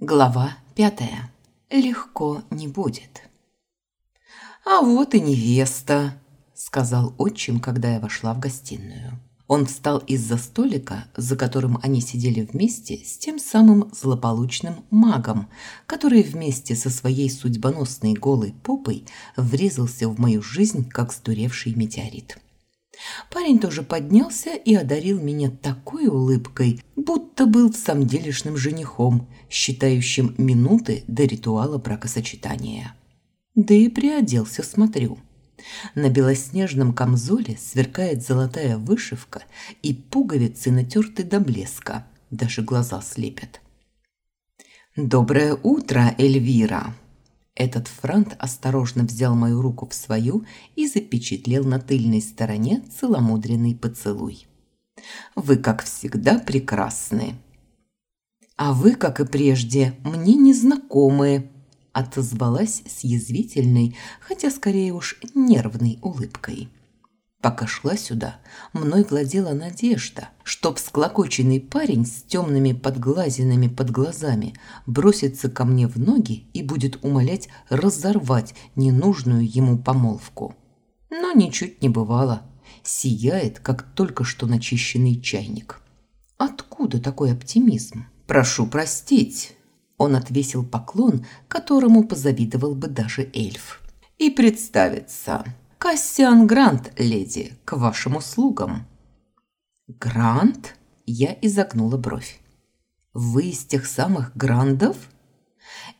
Глава пятая. Легко не будет. «А вот и невеста», – сказал отчим, когда я вошла в гостиную. Он встал из-за столика, за которым они сидели вместе с тем самым злополучным магом, который вместе со своей судьбоносной голой попой врезался в мою жизнь, как сдуревший метеорит. Парень тоже поднялся и одарил меня такой улыбкой, будто был в самом делешным женихом, считающим минуты до ритуала бракосочетания. Да и приоделся, смотрю. На белоснежном камзоле сверкает золотая вышивка, и пуговицы натерты до блеска, даже глаза слепят. «Доброе утро, Эльвира!» Этот франт осторожно взял мою руку в свою и запечатлел на тыльной стороне целомудренный поцелуй. «Вы, как всегда, прекрасны». «А вы, как и прежде, мне незнакомы», – отозвалась с язвительной, хотя скорее уж нервной улыбкой. Пока шла сюда, мной владела надежда, что всклокоченный парень с темными подглазинами под глазами бросится ко мне в ноги и будет умолять разорвать ненужную ему помолвку. Но ничуть не бывало. Сияет, как только что начищенный чайник. Откуда такой оптимизм? Прошу простить. Он отвесил поклон, которому позавидовал бы даже эльф. И представиться. Кассиан Грант, леди, к вашим услугам». «Грант?» – я изогнула бровь. «Вы из тех самых Грандов?»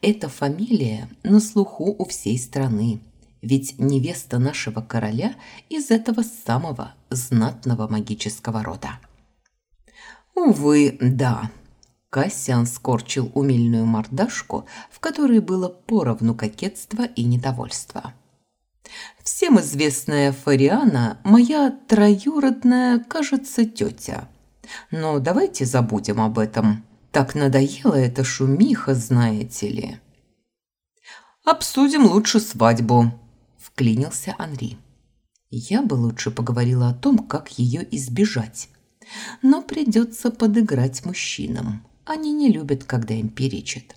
«Эта фамилия на слуху у всей страны, ведь невеста нашего короля из этого самого знатного магического рода». «Увы, да». Кассиан скорчил умильную мордашку, в которой было поровну кокетства и недовольства. Всем известная Фариана – моя троюродная, кажется, тетя. Но давайте забудем об этом. Так надоела эта шумиха, знаете ли. «Обсудим лучше свадьбу», – вклинился Анри. Я бы лучше поговорила о том, как ее избежать. Но придется подыграть мужчинам. Они не любят, когда им перечат.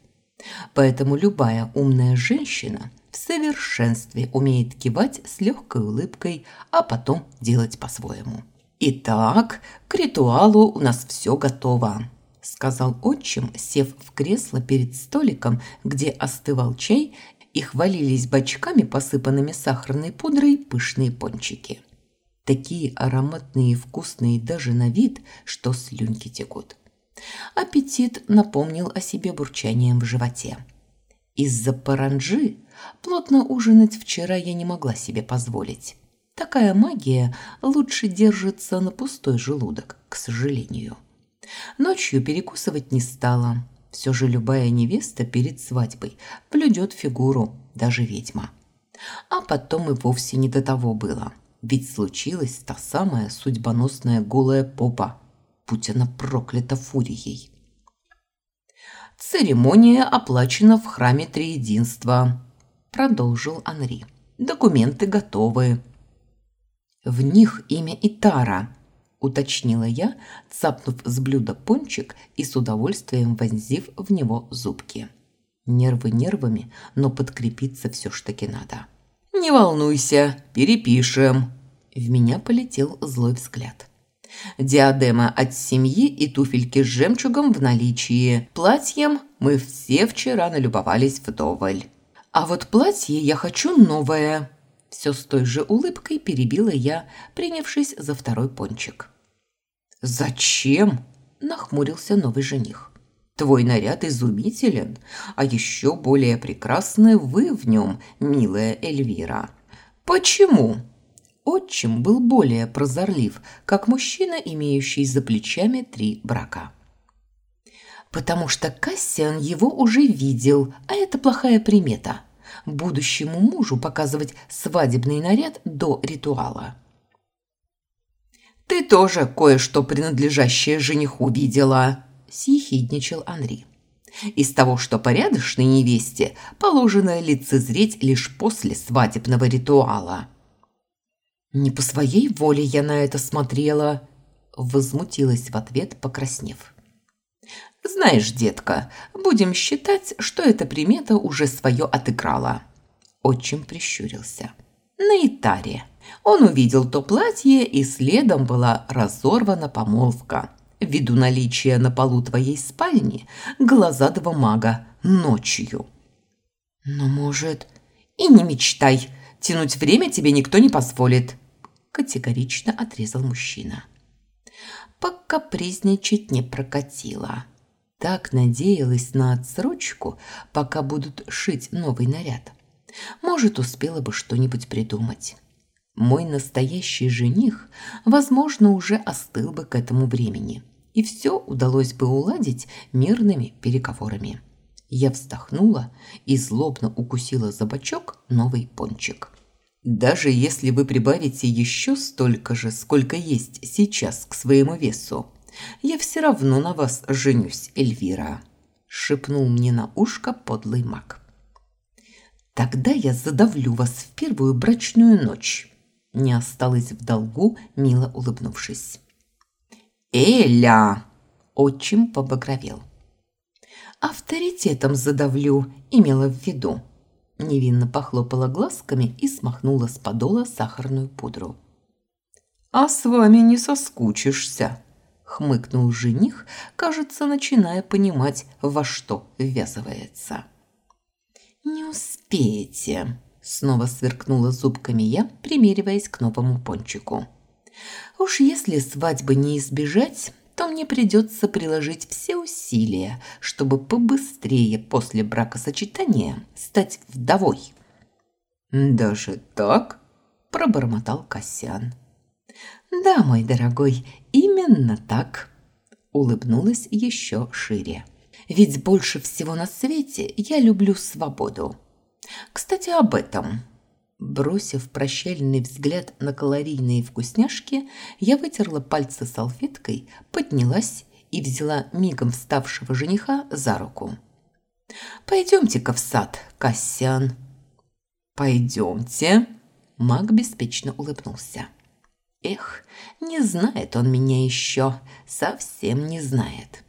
Поэтому любая умная женщина в совершенстве умеет кивать с легкой улыбкой, а потом делать по-своему. «Итак, к ритуалу у нас все готово», – сказал отчим, сев в кресло перед столиком, где остывал чай и хвалились бочками, посыпанными сахарной пудрой, пышные пончики. Такие ароматные и вкусные даже на вид, что слюнки текут. Аппетит напомнил о себе бурчанием в животе. Из-за паранджи плотно ужинать вчера я не могла себе позволить. Такая магия лучше держится на пустой желудок, к сожалению. Ночью перекусывать не стала. Все же любая невеста перед свадьбой блюдет фигуру, даже ведьма. А потом и вовсе не до того было. Ведь случилась та самая судьбоносная голая попа, будь она проклята фурией. «Церемония оплачена в храме Триединства», – продолжил Анри. «Документы готовы». «В них имя Итара», – уточнила я, цапнув с блюда пончик и с удовольствием вонзив в него зубки. Нервы нервами, но подкрепиться все ж таки надо. «Не волнуйся, перепишем». В меня полетел злой взгляд. Диадема от семьи и туфельки с жемчугом в наличии. Платьем мы все вчера налюбовались вдоволь. А вот платье я хочу новое. Все с той же улыбкой перебила я, принявшись за второй пончик. «Зачем?» – нахмурился новый жених. «Твой наряд изумителен, а еще более прекрасны вы в нем, милая Эльвира. Почему?» Отчим был более прозорлив, как мужчина, имеющий за плечами три брака. Потому что Кассиан его уже видел, а это плохая примета. Будущему мужу показывать свадебный наряд до ритуала. «Ты тоже кое-что принадлежащее жениху видела», – съехидничал Анри. «Из того, что порядочной невесте положено лицезреть лишь после свадебного ритуала». «Не по своей воле я на это смотрела», – возмутилась в ответ, покраснев. Знаешь, детка, будем считать, что эта примета уже свое отыграла. Отчим прищурился. На Итаре. Он увидел то платье, и следом была разорвана помолвка. Ввиду наличия на полу твоей спальни глаза два мага ночью. Но, может, и не мечтай, тянуть время тебе никто не позволит, категорично отрезал мужчина. Покапризничать не прокатило. Так надеялась на отсрочку, пока будут шить новый наряд. Может, успела бы что-нибудь придумать. Мой настоящий жених, возможно, уже остыл бы к этому времени, и все удалось бы уладить мирными переговорами. Я вздохнула и злобно укусила за бочок новый пончик. Даже если вы прибавите еще столько же, сколько есть сейчас к своему весу, я все равно на вас женюсь, Эльвира», – шепнул мне на ушко подлый маг. «Тогда я задавлю вас в первую брачную ночь», – не осталась в долгу, мило улыбнувшись. «Эля!» – отчим побагровел. «Авторитетом задавлю», – имела в виду. Невинно похлопала глазками и смахнула с подола сахарную пудру. «А с вами не соскучишься», – хмыкнул жених, кажется, начиная понимать, во что ввязывается. «Не успеете», – снова сверкнула зубками я, примериваясь к новому пончику. «Уж если свадьбы не избежать, то мне придется приложить все усилия, чтобы побыстрее после бракосочетания стать вдовой. «Даже так?» – пробормотал Кассиан. «Да, мой дорогой, именно так», – улыбнулась еще шире. «Ведь больше всего на свете я люблю свободу. Кстати, об этом. Бросив прощальный взгляд на калорийные вкусняшки, я вытерла пальцы салфеткой, поднялась и взяла мигом вставшего жениха за руку. «Пойдемте-ка в сад, Кассиан». «Пойдемте», – маг беспечно улыбнулся. «Эх, не знает он меня еще, совсем не знает».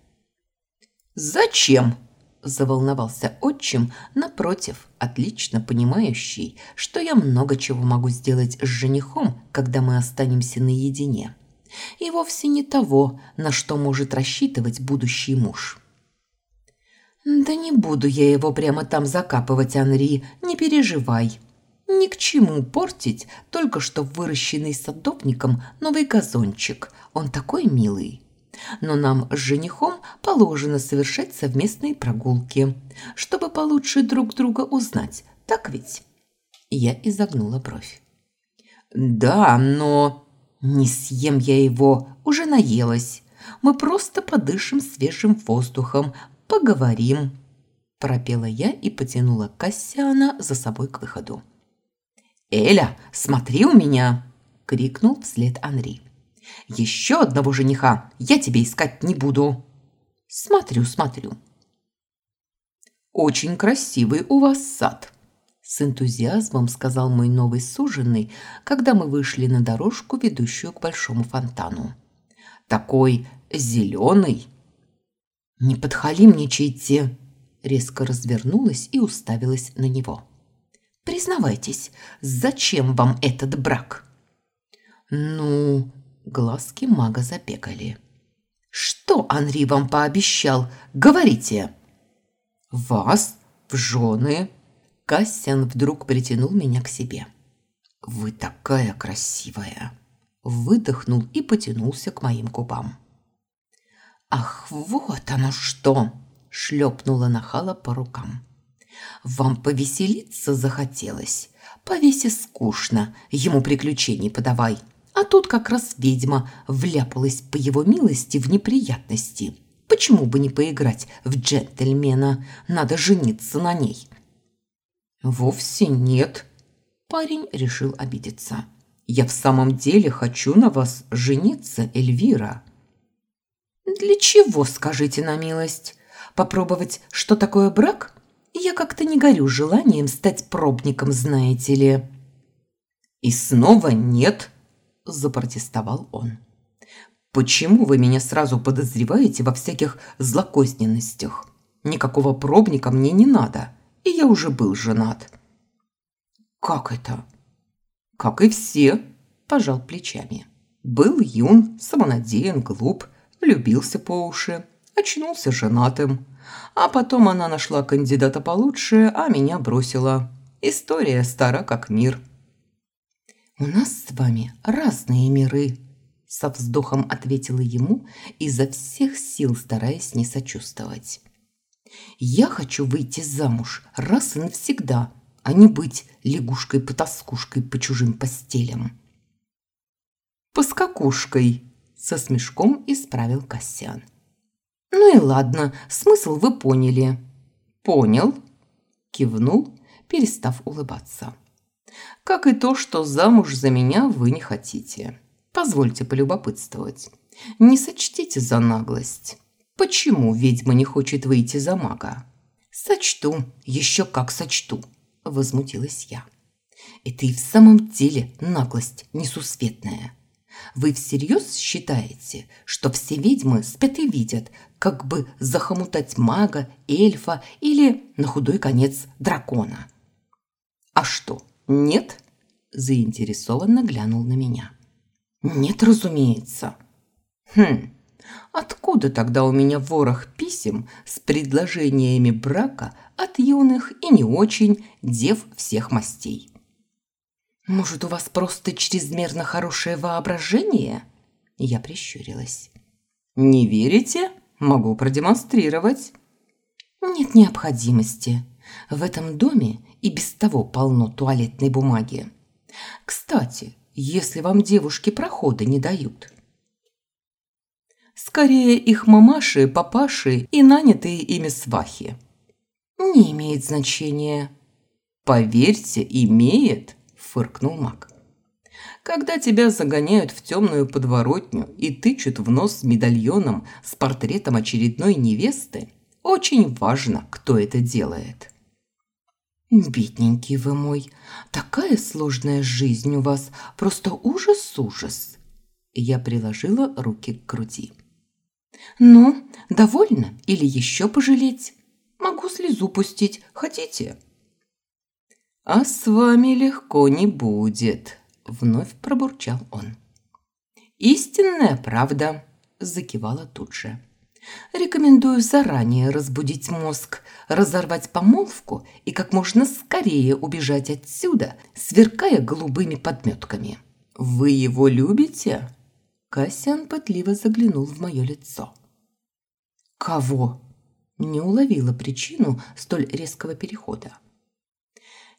«Зачем?» заволновался отчим, напротив, отлично понимающий, что я много чего могу сделать с женихом, когда мы останемся наедине. И вовсе не того, на что может рассчитывать будущий муж. «Да не буду я его прямо там закапывать, Анри, не переживай. Ни к чему портить только что выращенный садовником новый газончик. Он такой милый» но нам с женихом положено совершать совместные прогулки, чтобы получше друг друга узнать, так ведь?» Я изогнула бровь. «Да, но...» «Не съем я его, уже наелась. Мы просто подышим свежим воздухом, поговорим», пропела я и потянула Кассиана за собой к выходу. «Эля, смотри у меня!» – крикнул вслед Анри. Еще одного жениха я тебе искать не буду. Смотрю, смотрю. Очень красивый у вас сад. С энтузиазмом сказал мой новый суженый, когда мы вышли на дорожку, ведущую к большому фонтану. Такой зеленый. Не подхалимничайте. Резко развернулась и уставилась на него. Признавайтесь, зачем вам этот брак? Ну, Глазки мага запекали. «Что Анри вам пообещал? Говорите!» «Вас в жены!» Кассиан вдруг притянул меня к себе. «Вы такая красивая!» Выдохнул и потянулся к моим губам. «Ах, вот оно что!» Шлепнула нахала по рукам. «Вам повеселиться захотелось? Повесе скучно, ему приключений подавай!» А тут как раз ведьма вляпалась по его милости в неприятности. Почему бы не поиграть в джентльмена? Надо жениться на ней. Вовсе нет. Парень решил обидеться. Я в самом деле хочу на вас жениться, Эльвира. Для чего, скажите на милость? Попробовать, что такое брак? Я как-то не горю желанием стать пробником, знаете ли. И снова нет, запротестовал он. Почему вы меня сразу подозреваете во всяких злокозненностях? Никакого пробника мне не надо, и я уже был женат». «Как это?» «Как и все», – пожал плечами. «Был юн, самонадеян, глуп, влюбился по уши, очнулся женатым. А потом она нашла кандидата получше, а меня бросила. История стара как мир». «У нас с вами разные миры», – со вздохом ответила ему, изо всех сил стараясь не сочувствовать. «Я хочу выйти замуж раз и навсегда, а не быть лягушкой-потаскушкой по чужим постелям. «Поскакушкой», – со смешком исправил Кассиан. «Ну и ладно, смысл вы поняли». «Понял», – кивнул, перестав улыбаться. «Как и то, что замуж за меня вы не хотите. Позвольте полюбопытствовать. Не сочтите за наглость. Почему ведьма не хочет выйти за мага?» «Сочту, еще как сочту», – возмутилась я. «Это и в самом деле наглость несусветная. Вы всерьез считаете, что все ведьмы спят и видят, как бы захомутать мага, эльфа или, на худой конец, дракона?» «А что, нет?» – заинтересованно глянул на меня. «Нет, разумеется». «Хм, Откуда тогда у меня ворох писем с предложениями брака от юных и не очень дев всех мастей? Может, у вас просто чрезмерно хорошее воображение? Я прищурилась. Не верите? Могу продемонстрировать. Нет необходимости. В этом доме и без того полно туалетной бумаги. Кстати, если вам девушки прохода не дают, Скорее их мамаши, папаши и нанятые ими свахи. Не имеет значения. Поверьте, имеет, фыркнул маг. Когда тебя загоняют в темную подворотню и тычут в нос медальоном с портретом очередной невесты, очень важно, кто это делает. «Бедненький вы мой, такая сложная жизнь у вас, просто ужас-ужас!» Я приложила руки к груди. «Ну, довольно или еще пожалеть? Могу слезу пустить, хотите?» «А с вами легко не будет», – вновь пробурчал он. «Истинная правда», – закивала тут же. «Рекомендую заранее разбудить мозг, разорвать помолвку и как можно скорее убежать отсюда, сверкая голубыми подметками. Вы его любите?» Кассиан пытливо заглянул в мое лицо. «Кого?» Не уловила причину столь резкого перехода.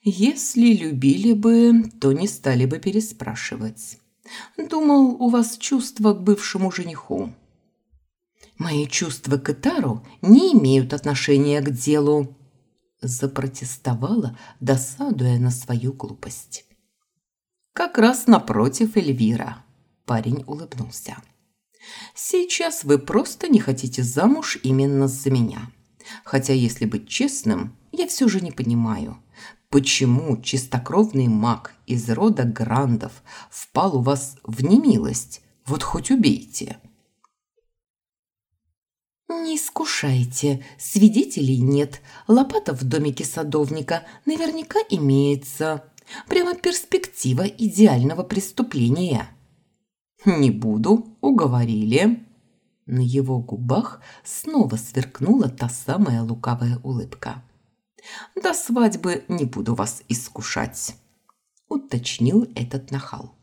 «Если любили бы, то не стали бы переспрашивать. Думал, у вас чувства к бывшему жениху». «Мои чувства к Этару не имеют отношения к делу», запротестовала, досадуя на свою глупость. «Как раз напротив Эльвира», Парень улыбнулся. «Сейчас вы просто не хотите замуж именно за меня. Хотя, если быть честным, я все же не понимаю, почему чистокровный маг из рода Грандов впал у вас в немилость? Вот хоть убейте!» «Не искушайте, свидетелей нет, лопата в домике садовника наверняка имеется. Прямо перспектива идеального преступления». «Не буду, уговорили». На его губах снова сверкнула та самая лукавая улыбка. «До свадьбы не буду вас искушать», – уточнил этот нахал.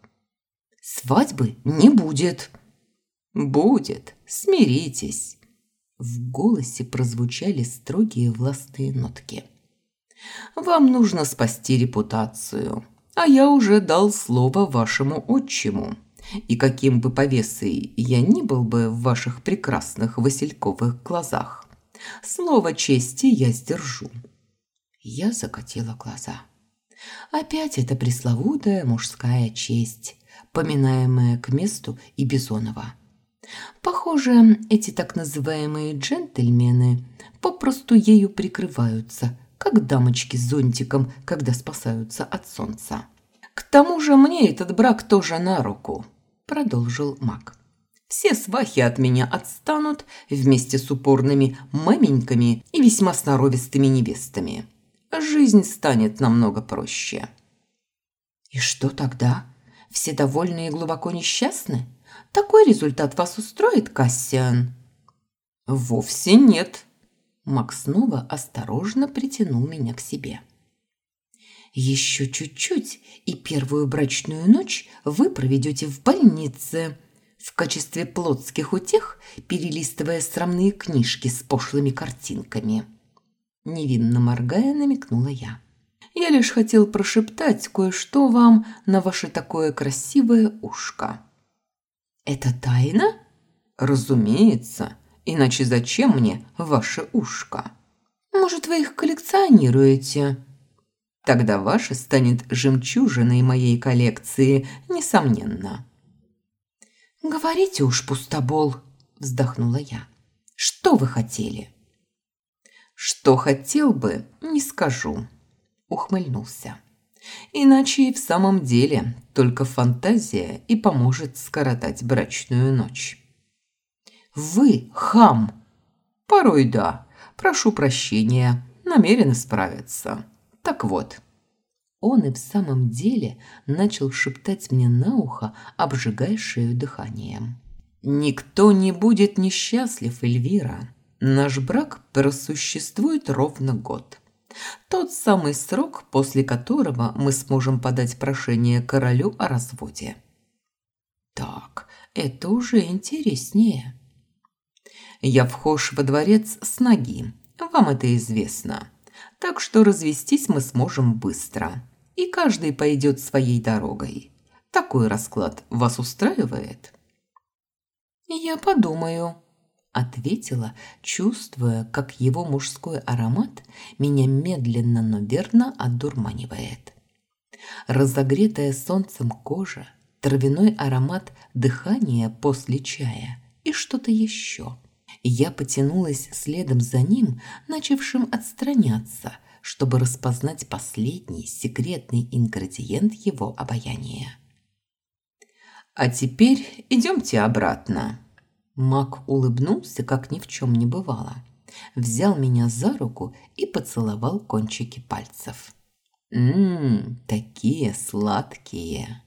«Свадьбы не будет». «Будет, смиритесь». В голосе прозвучали строгие властные нотки. «Вам нужно спасти репутацию, а я уже дал слово вашему отчиму». И каким бы повесой я ни был бы в ваших прекрасных васильковых глазах, слово чести я сдержу. Я закатила глаза. Опять эта пресловутая мужская честь, поминаемая к месту и Бизонова. Похоже, эти так называемые джентльмены попросту ею прикрываются, как дамочки с зонтиком, когда спасаются от солнца. К тому же мне этот брак тоже на руку продолжил маг. Все свахи от меня отстанут вместе с упорными маменьками и весьма сноровистыми невестами. Жизнь станет намного проще. И что тогда? Все довольны и глубоко несчастны? Такой результат вас устроит, Кассиан? Вовсе нет. Макс снова осторожно притянул меня к себе. Еще чуть-чуть, и первую брачную ночь вы проведете в больнице – в качестве плотских утех, перелистывая срамные книжки с пошлыми картинками. Невинно моргая, намекнула я. Я лишь хотел прошептать кое-что вам на ваше такое красивое ушко. Это тайна? Разумеется. Иначе зачем мне ваше ушко? Может, вы их коллекционируете? Тогда ваше станет жемчужиной моей коллекции, несомненно. «Говорите уж, пустобол», – вздохнула я. «Что вы хотели?» «Что хотел бы, не скажу», – ухмыльнулся. «Иначе и в самом деле только фантазия и поможет скоротать брачную ночь». «Вы хам!» «Порой да. Прошу прощения. Намерен исправиться. Так вот». Он и в самом деле начал шептать мне на ухо, обжигая шею дыханием. «Никто не будет несчастлив, Эльвира. Наш брак просуществует ровно год. Тот самый срок, после которого мы сможем подать прошение королю о разводе». «Так, это уже интереснее». «Я вхож во дворец с ноги. Вам это известно» так что развестись мы сможем быстро, и каждый пойдет своей дорогой. Такой расклад вас устраивает?» «Я подумаю», – ответила, чувствуя, как его мужской аромат меня медленно, но верно одурманивает. Разогретая солнцем кожа, травяной аромат дыхания после чая и что-то еще – я потянулась следом за ним, начавшим отстраняться, чтобы распознать последний секретный ингредиент его обаяния. «А теперь идемте обратно». Мак улыбнулся, как ни в чем не бывало. Взял меня за руку и поцеловал кончики пальцев. «Ммм, такие сладкие!»